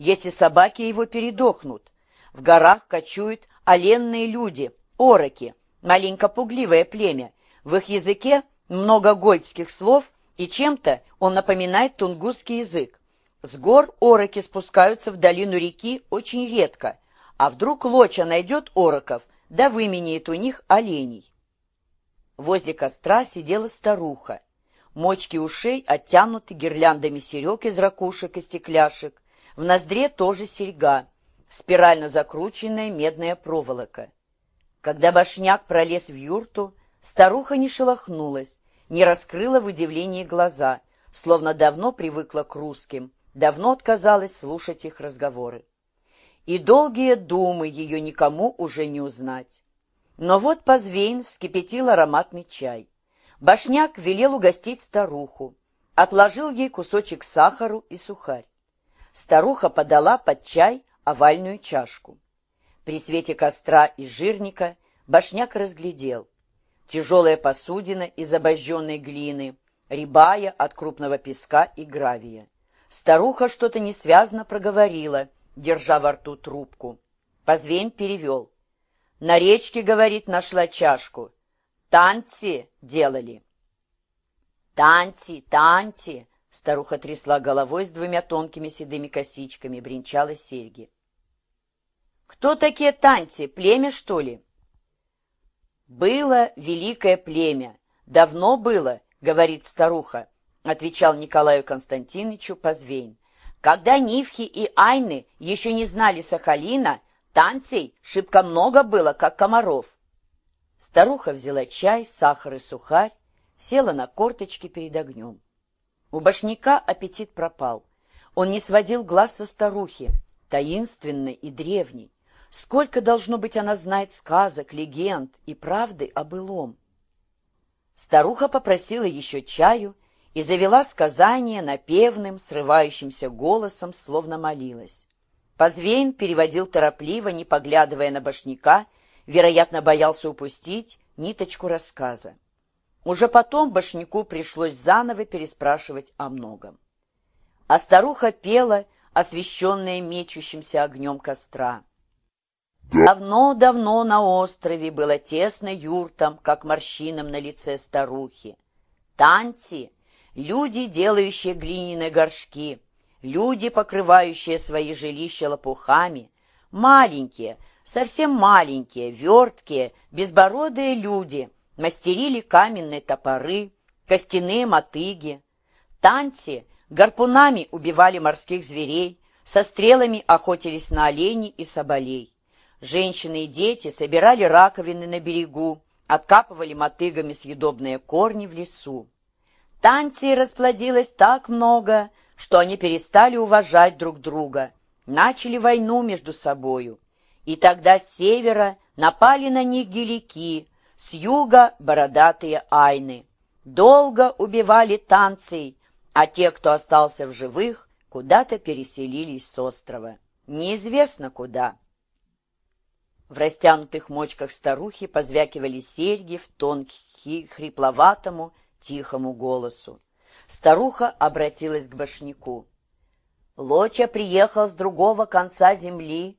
если собаки его передохнут. В горах кочуют оленные люди, ороки, маленько пугливое племя. В их языке много гольдских слов, и чем-то он напоминает тунгусский язык. С гор ороки спускаются в долину реки очень редко, а вдруг Лоча найдет ороков, да выменяет у них оленей. Возле костра сидела старуха. Мочки ушей оттянуты гирляндами серег из ракушек и стекляшек. В ноздре тоже серьга, спирально закрученная медная проволока. Когда башняк пролез в юрту, старуха не шелохнулась, не раскрыла в удивлении глаза, словно давно привыкла к русским, давно отказалась слушать их разговоры. И долгие думы ее никому уже не узнать. Но вот Позвейн вскипятил ароматный чай. Башняк велел угостить старуху, отложил ей кусочек сахару и сухарь. Старуха подала под чай овальную чашку. При свете костра и жирника Башняк разглядел. Тяжелая посудина из обожженной глины, рябая от крупного песка и гравия. Старуха что-то несвязно проговорила, держа во рту трубку. Позвень перевел. На речке, говорит, нашла чашку. Танцы делали. Танцы, танцы, старуха трясла головой с двумя тонкими седыми косичками, бренчала серьги. Кто такие танцы, племя, что ли? Было великое племя. Давно было, говорит старуха, отвечал Николаю Константиновичу Позвейн. Когда Нивхи и Айны еще не знали Сахалина, Танцей шибко много было, как комаров. Старуха взяла чай, сахар и сухарь, села на корточки перед огнем. У башняка аппетит пропал. Он не сводил глаз со старухи, таинственной и древней. Сколько, должно быть, она знает сказок, легенд и правды о былом. Старуха попросила еще чаю и завела сказание напевным, срывающимся голосом, словно молилась. Позвейн переводил торопливо, не поглядывая на башняка, вероятно, боялся упустить ниточку рассказа. Уже потом башняку пришлось заново переспрашивать о многом. А старуха пела, освещенная мечущимся огнем костра. Давно-давно на острове было тесно юртам, как морщинам на лице старухи. Танти — люди, делающие глиняные горшки — Люди, покрывающие свои жилища лопухами, маленькие, совсем маленькие, верткие, безбородые люди мастерили каменные топоры, костяные мотыги. Танцы гарпунами убивали морских зверей, со стрелами охотились на оленей и соболей. Женщины и дети собирали раковины на берегу, откапывали мотыгами съедобные корни в лесу. Танций расплодилось так много, что они перестали уважать друг друга, начали войну между собою. И тогда с севера напали на них гелики, с юга — бородатые айны. Долго убивали танций, а те, кто остался в живых, куда-то переселились с острова. Неизвестно куда. В растянутых мочках старухи позвякивали серьги в тонкий, хрипловатому, тихому голосу. Старуха обратилась к башняку. Лоча приехал с другого конца земли.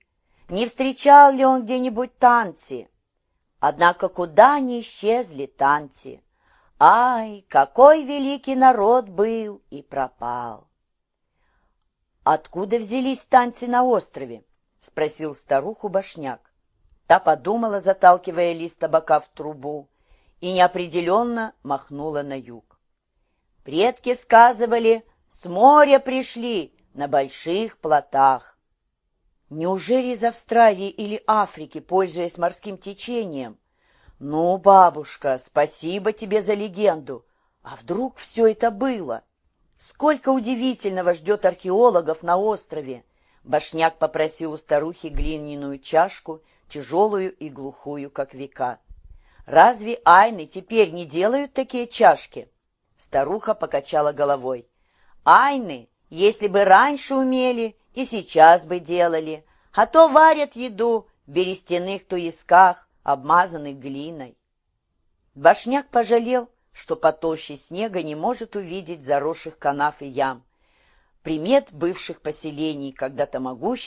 Не встречал ли он где-нибудь танцы? Однако куда они исчезли танцы? Ай, какой великий народ был и пропал! «Откуда взялись танцы на острове?» — спросил старуху башняк. Та подумала, заталкивая лист табака в трубу, и неопределенно махнула на юг. Предки сказывали, с моря пришли на больших плотах. Неужели из Австралии или Африки, пользуясь морским течением? Ну, бабушка, спасибо тебе за легенду. А вдруг все это было? Сколько удивительного ждет археологов на острове. Башняк попросил у старухи глиняную чашку, тяжелую и глухую, как века. Разве айны теперь не делают такие чашки? Старуха покачала головой. «Айны, если бы раньше умели, и сейчас бы делали, а то варят еду в берестяных туисках, обмазанных глиной». Башняк пожалел, что по толще снега не может увидеть заросших канав и ям. примет бывших поселений, когда-то могущественных,